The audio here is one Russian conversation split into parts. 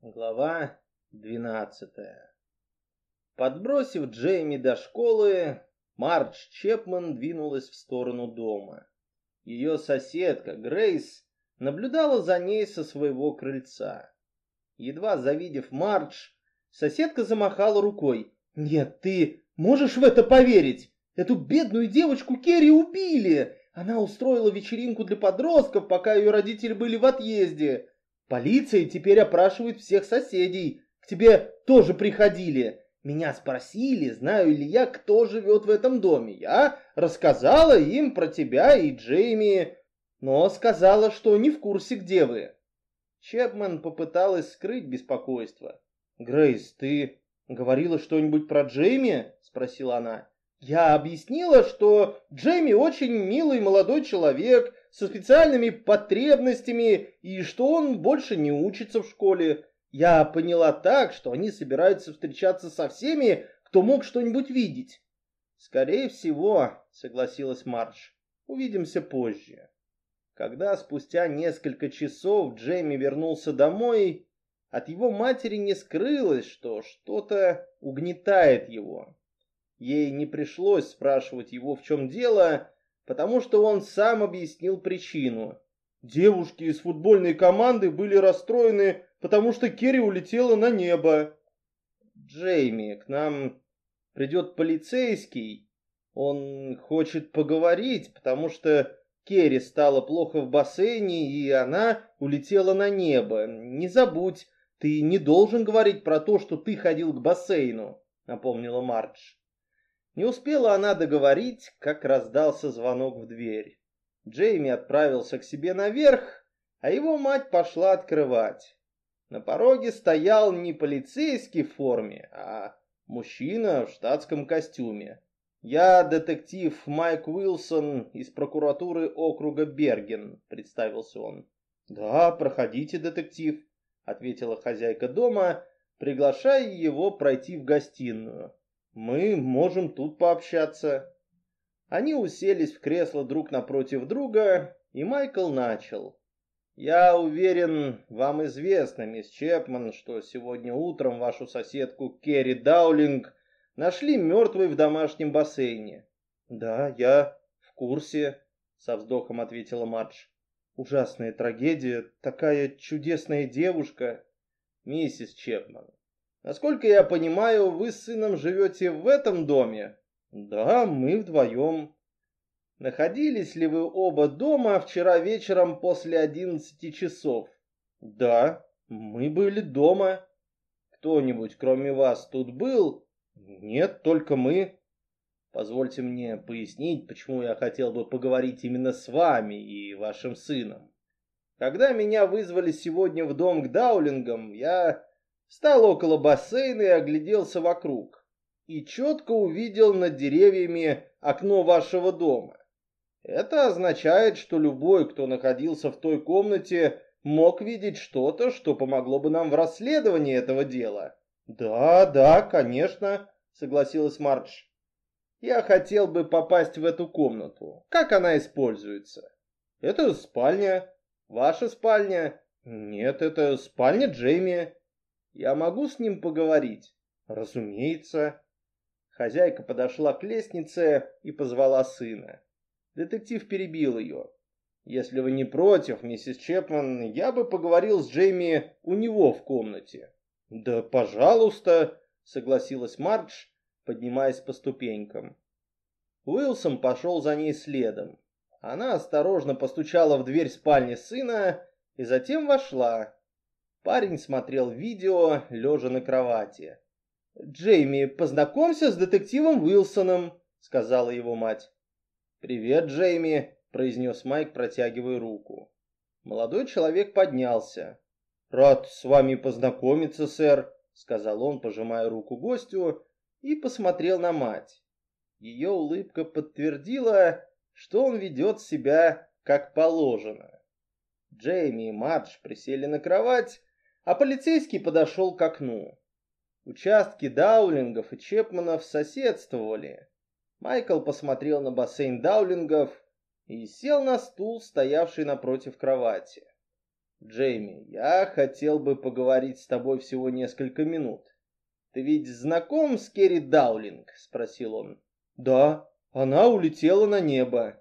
Глава 12 Подбросив Джейми до школы, Мардж Чепман двинулась в сторону дома. Ее соседка Грейс наблюдала за ней со своего крыльца. Едва завидев Мардж, соседка замахала рукой. «Нет, ты можешь в это поверить? Эту бедную девочку Керри убили! Она устроила вечеринку для подростков, пока ее родители были в отъезде. Полиция теперь опрашивает всех соседей. К тебе тоже приходили. Меня спросили, знаю ли я, кто живет в этом доме. Я рассказала им про тебя и Джейми, но сказала, что не в курсе, где вы. Чепман попыталась скрыть беспокойство. «Грейс, ты говорила что-нибудь про Джейми?» — спросила она. «Я объяснила, что Джейми очень милый молодой человек, со специальными потребностями и что он больше не учится в школе. Я поняла так, что они собираются встречаться со всеми, кто мог что-нибудь видеть. Скорее всего, согласилась Марш. Увидимся позже. Когда спустя несколько часов Джейми вернулся домой, от его матери не скрылось, что что-то угнетает его. Ей не пришлось спрашивать его, в чем дело, потому что он сам объяснил причину. Девушки из футбольной команды были расстроены, потому что Керри улетела на небо. Джейми, к нам придет полицейский. Он хочет поговорить, потому что Керри стало плохо в бассейне, и она улетела на небо. Не забудь, ты не должен говорить про то, что ты ходил к бассейну, напомнила Мардж. Не успела она договорить, как раздался звонок в дверь. Джейми отправился к себе наверх, а его мать пошла открывать. На пороге стоял не полицейский в форме, а мужчина в штатском костюме. «Я детектив Майк Уилсон из прокуратуры округа Берген», — представился он. «Да, проходите, детектив», — ответила хозяйка дома, приглашая его пройти в гостиную. Мы можем тут пообщаться. Они уселись в кресло друг напротив друга, и Майкл начал. Я уверен, вам известно, мисс Чепман, что сегодня утром вашу соседку Керри Даулинг нашли мертвой в домашнем бассейне. Да, я в курсе, со вздохом ответила Мадж. Ужасная трагедия, такая чудесная девушка. Миссис Чепман, Насколько я понимаю, вы с сыном живете в этом доме? Да, мы вдвоем. Находились ли вы оба дома вчера вечером после одиннадцати часов? Да, мы были дома. Кто-нибудь кроме вас тут был? Нет, только мы. Позвольте мне пояснить, почему я хотел бы поговорить именно с вами и вашим сыном. Когда меня вызвали сегодня в дом к Даулингам, я Встал около бассейна и огляделся вокруг. И четко увидел над деревьями окно вашего дома. Это означает, что любой, кто находился в той комнате, мог видеть что-то, что помогло бы нам в расследовании этого дела. Да, да, конечно, согласилась Мардж. Я хотел бы попасть в эту комнату. Как она используется? Это спальня. Ваша спальня? Нет, это спальня Джейми. Я могу с ним поговорить? Разумеется. Хозяйка подошла к лестнице и позвала сына. Детектив перебил ее. Если вы не против, миссис Чепман, я бы поговорил с Джейми у него в комнате. Да, пожалуйста, согласилась Мардж, поднимаясь по ступенькам. Уилсон пошел за ней следом. Она осторожно постучала в дверь спальни сына и затем вошла. Парень смотрел видео, лежа на кровати. «Джейми, познакомься с детективом Уилсоном», — сказала его мать. «Привет, Джейми», — произнес Майк, протягивая руку. Молодой человек поднялся. «Рад с вами познакомиться, сэр», — сказал он, пожимая руку гостю, и посмотрел на мать. Ее улыбка подтвердила, что он ведет себя как положено. Джейми и Мадж присели на кровать, а полицейский подошел к окну. Участки Даулингов и Чепманов соседствовали. Майкл посмотрел на бассейн Даулингов и сел на стул, стоявший напротив кровати. Джейми, я хотел бы поговорить с тобой всего несколько минут. Ты ведь знаком с Керри Даулинг? Спросил он. Да, она улетела на небо.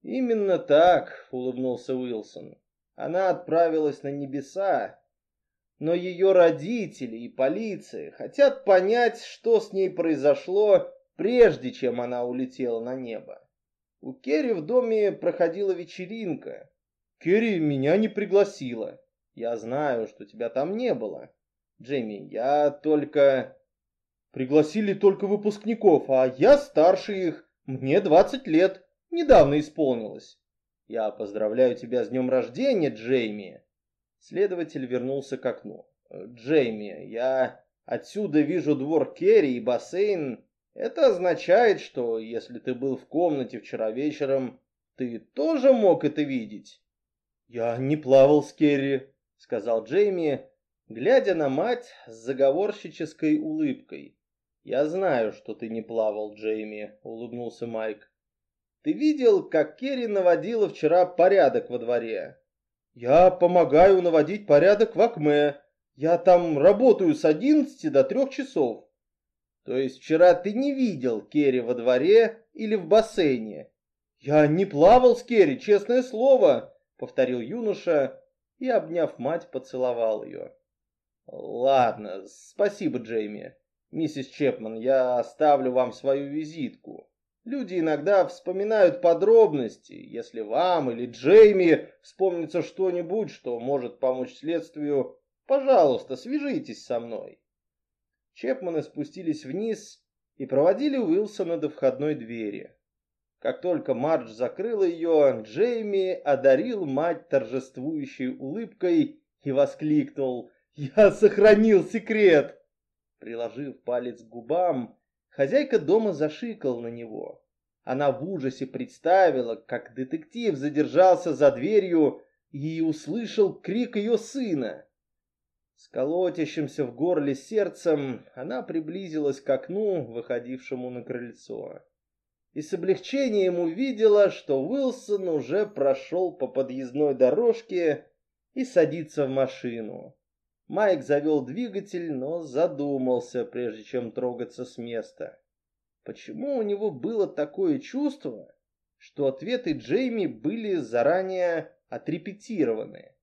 Именно так, улыбнулся Уилсон. Она отправилась на небеса, но ее родители и полиция хотят понять, что с ней произошло, прежде чем она улетела на небо. У Керри в доме проходила вечеринка. Керри меня не пригласила. Я знаю, что тебя там не было. Джейми, я только... Пригласили только выпускников, а я старше их. Мне 20 лет. Недавно исполнилось. Я поздравляю тебя с днем рождения, Джейми. Следователь вернулся к окну. Джейми, я отсюда вижу двор Керри и бассейн. Это означает, что если ты был в комнате вчера вечером, ты тоже мог это видеть. Я не плавал с Керри, сказал Джейми, глядя на мать с заговорщической улыбкой. «Я знаю, что ты не плавал, Джейми», — улыбнулся Майк. «Ты видел, как Керри наводила вчера порядок во дворе?» «Я помогаю наводить порядок в Акме. Я там работаю с одиннадцати до трех часов». «То есть вчера ты не видел Керри во дворе или в бассейне?» «Я не плавал с Керри, честное слово», — повторил юноша и, обняв мать, поцеловал ее. Ладно, спасибо, Джейми. Миссис Чепман, я оставлю вам свою визитку. Люди иногда вспоминают подробности. Если вам или Джейми вспомнится что-нибудь, что может помочь следствию, пожалуйста, свяжитесь со мной. Чепманы спустились вниз и проводили Уилсона до входной двери. Как только Мардж закрыла ее, Джейми одарил мать торжествующей улыбкой и воскликнул я сохранил секрет. Приложив палец к губам, хозяйка дома зашикал на него. Она в ужасе представила, как детектив задержался за дверью и услышал крик ее сына. С колотящимся в горле сердцем она приблизилась к окну, выходившему на крыльцо. И с облегчением увидела, что Уилсон уже прошел по подъездной дорожке и садится в машину. Майк завел двигатель, но задумался, прежде чем трогаться с места. Почему у него было такое чувство, что ответы Джейми были заранее отрепетированы?